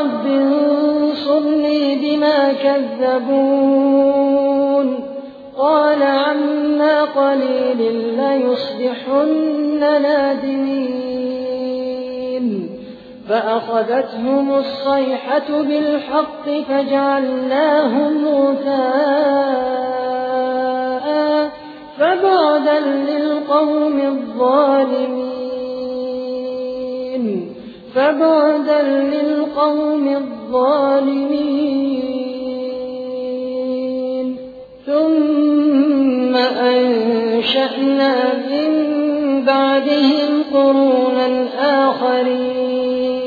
رب انصرني بما كذبون. قال عما قليل ليصبحن نادمين. فأخذتهم الصيحة بالحق فجعلناهم غثاء فبعدا للقوم الظالمين. فبعدا للقوم الظالمين. ثم أنشأنا من بعدهم قرونا آخرين.